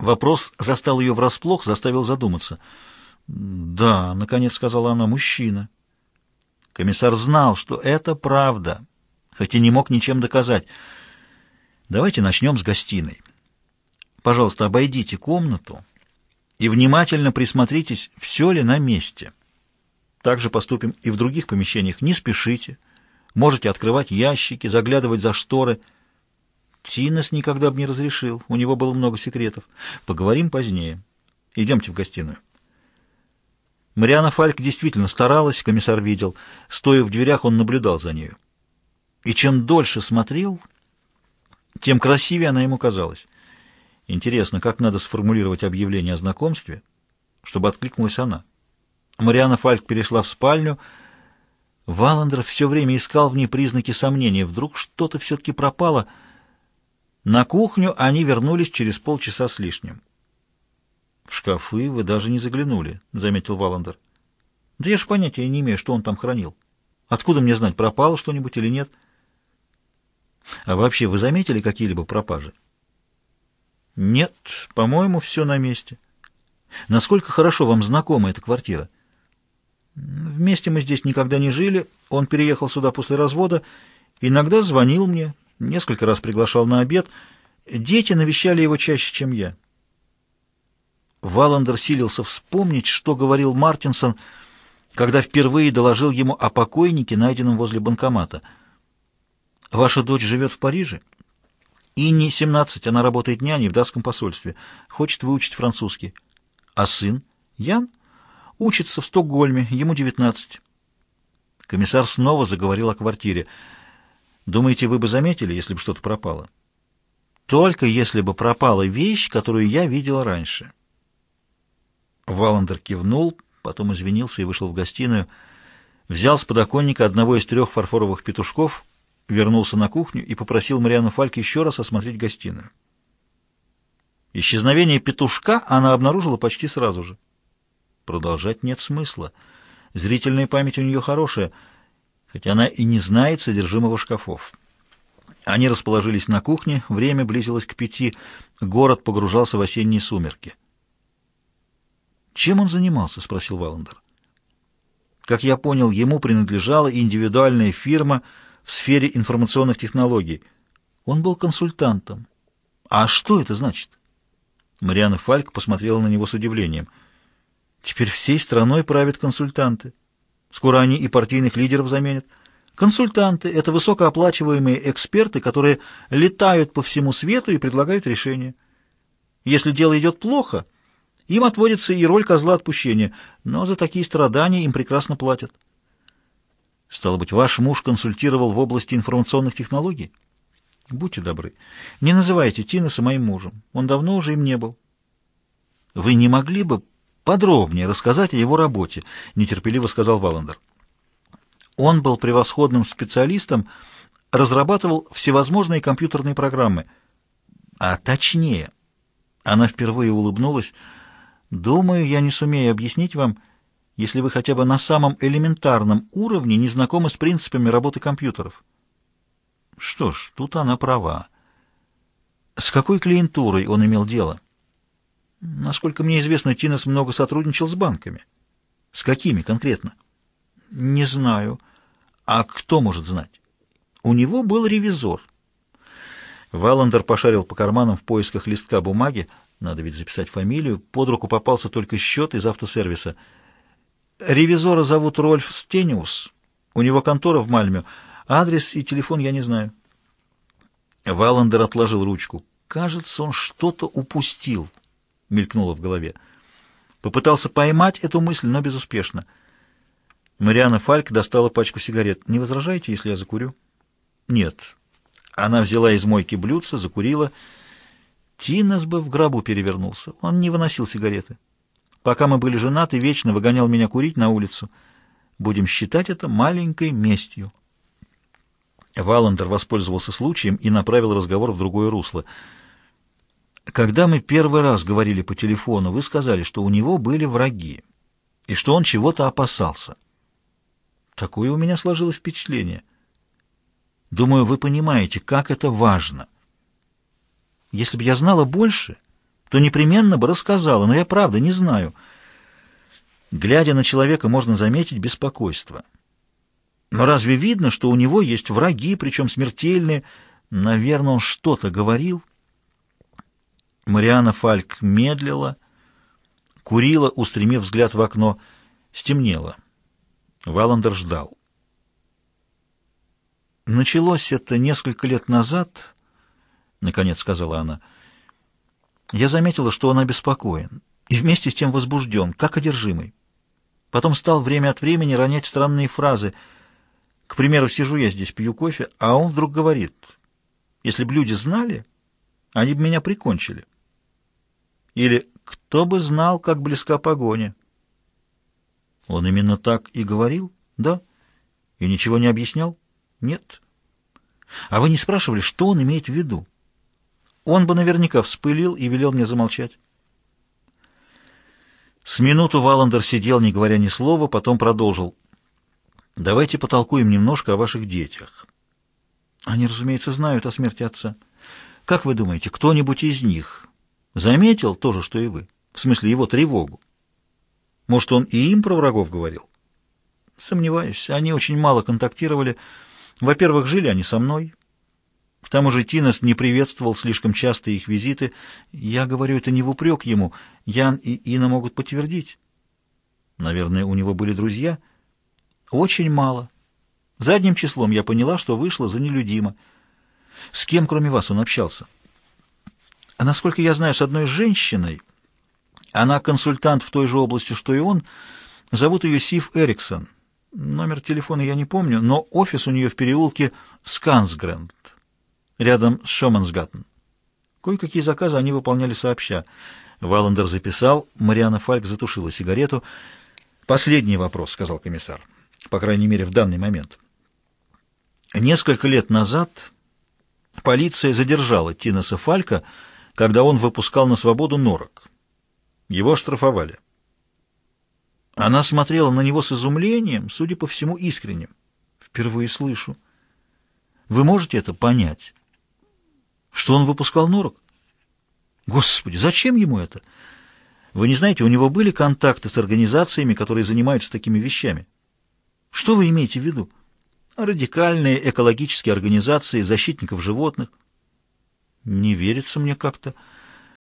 Вопрос застал ее врасплох, заставил задуматься. «Да», — наконец сказала она, — «мужчина». Комиссар знал, что это правда, хоть и не мог ничем доказать. «Давайте начнем с гостиной. Пожалуйста, обойдите комнату и внимательно присмотритесь, все ли на месте. Так же поступим и в других помещениях. Не спешите. Можете открывать ящики, заглядывать за шторы. Тинес никогда бы не разрешил. У него было много секретов. Поговорим позднее. Идемте в гостиную. Мариана Фальк действительно старалась, комиссар видел. Стоя в дверях, он наблюдал за нею. И чем дольше смотрел, тем красивее она ему казалась. Интересно, как надо сформулировать объявление о знакомстве, чтобы откликнулась она. Мариана Фальк перешла в спальню. Валандер все время искал в ней признаки сомнения. Вдруг что-то все-таки пропало. На кухню они вернулись через полчаса с лишним. «В шкафы вы даже не заглянули», — заметил Валандер. «Да я ж понятия не имею, что он там хранил. Откуда мне знать, пропало что-нибудь или нет?» «А вообще, вы заметили какие-либо пропажи?» «Нет, по-моему, все на месте». «Насколько хорошо вам знакома эта квартира?» «Вместе мы здесь никогда не жили. Он переехал сюда после развода. Иногда звонил мне, несколько раз приглашал на обед. Дети навещали его чаще, чем я». Валандер силился вспомнить, что говорил Мартинсон, когда впервые доложил ему о покойнике, найденном возле банкомата. «Ваша дочь живет в Париже?» «Инни 17, она работает няней в датском посольстве, хочет выучить французский». «А сын?» «Ян?» «Учится в Стокгольме, ему 19». Комиссар снова заговорил о квартире. «Думаете, вы бы заметили, если бы что-то пропало?» «Только если бы пропала вещь, которую я видела раньше». Валандер кивнул, потом извинился и вышел в гостиную, взял с подоконника одного из трех фарфоровых петушков, вернулся на кухню и попросил Мариану Фальк еще раз осмотреть гостиную. Исчезновение петушка она обнаружила почти сразу же. Продолжать нет смысла. Зрительная память у нее хорошая, хотя она и не знает содержимого шкафов. Они расположились на кухне, время близилось к пяти, город погружался в осенние сумерки. «Чем он занимался?» — спросил Валандер. Как я понял, ему принадлежала индивидуальная фирма в сфере информационных технологий. Он был консультантом. А что это значит? Мариана Фальк посмотрела на него с удивлением. Теперь всей страной правят консультанты. Скоро они и партийных лидеров заменят. Консультанты — это высокооплачиваемые эксперты, которые летают по всему свету и предлагают решения. Если дело идет плохо — им отводится и роль козла отпущения, но за такие страдания им прекрасно платят. Стало быть, ваш муж консультировал в области информационных технологий? Будьте добры, не называйте Тинеса моим мужем. Он давно уже им не был. Вы не могли бы подробнее рассказать о его работе, нетерпеливо сказал Валандер. Он был превосходным специалистом, разрабатывал всевозможные компьютерные программы. А точнее, она впервые улыбнулась, Думаю, я не сумею объяснить вам, если вы хотя бы на самом элементарном уровне не знакомы с принципами работы компьютеров. Что ж, тут она права. С какой клиентурой он имел дело? Насколько мне известно, Тинес много сотрудничал с банками. С какими конкретно? Не знаю. А кто может знать? У него был ревизор. Валандер пошарил по карманам в поисках листка бумаги, надо ведь записать фамилию. Под руку попался только счет из автосервиса. Ревизора зовут Рольф Стениус. У него контора в Мальме. Адрес и телефон я не знаю. Валандер отложил ручку. Кажется, он что-то упустил, мелькнуло в голове. Попытался поймать эту мысль, но безуспешно. Мариана Фальк достала пачку сигарет. «Не возражаете, если я закурю?» «Нет». Она взяла из мойки блюдце, закурила Тинес бы в гробу перевернулся. Он не выносил сигареты. Пока мы были женаты, вечно выгонял меня курить на улицу. Будем считать это маленькой местью. Валандер воспользовался случаем и направил разговор в другое русло. Когда мы первый раз говорили по телефону, вы сказали, что у него были враги и что он чего-то опасался. Такое у меня сложилось впечатление. Думаю, вы понимаете, как это важно — если бы я знала больше, то непременно бы рассказала, но я правда не знаю. Глядя на человека, можно заметить беспокойство. Но разве видно, что у него есть враги, причем смертельные? Наверное, он что-то говорил. Мариана Фальк медлила, курила, устремив взгляд в окно. Стемнело. Валандер ждал. «Началось это несколько лет назад», — наконец сказала она. «Я заметила, что он обеспокоен и вместе с тем возбужден, как одержимый. Потом стал время от времени ронять странные фразы. К примеру, сижу я здесь, пью кофе, а он вдруг говорит, «Если бы люди знали, они бы меня прикончили». Или «Кто бы знал, как близка погоня». Он именно так и говорил? Да. И ничего не объяснял? Нет. А вы не спрашивали, что он имеет в виду? Он бы наверняка вспылил и велел мне замолчать. С минуту Валандер сидел, не говоря ни слова, потом продолжил. «Давайте потолкуем немножко о ваших детях. Они, разумеется, знают о смерти отца. Как вы думаете, кто-нибудь из них заметил то же, что и вы? В смысле, его тревогу? Может, он и им про врагов говорил? Сомневаюсь, они очень мало контактировали. Во-первых, жили они со мной. К тому же Тинес не приветствовал слишком часто их визиты. Я говорю это не в упрек ему. Ян и Ина могут подтвердить. Наверное, у него были друзья. Очень мало. Задним числом я поняла, что вышло за нелюдимо. С кем, кроме вас, он общался? А насколько я знаю, с одной женщиной. Она консультант в той же области, что и он. Зовут ее Сив Эриксон. Номер телефона я не помню, но офис у нее в переулке Скансгрэнд, рядом с Шомансгаттен. Кое-какие заказы они выполняли сообща. Валандер записал, Мариана Фальк затушила сигарету. «Последний вопрос», — сказал комиссар, по крайней мере, в данный момент. Несколько лет назад полиция задержала Тинеса Фалька, когда он выпускал на свободу норок. Его штрафовали. Она смотрела на него с изумлением, судя по всему, искренним. Впервые слышу. Вы можете это понять? Что он выпускал норок? Господи, зачем ему это? Вы не знаете, у него были контакты с организациями, которые занимаются такими вещами. Что вы имеете в виду? Радикальные экологические организации, защитников животных. Не верится мне как-то.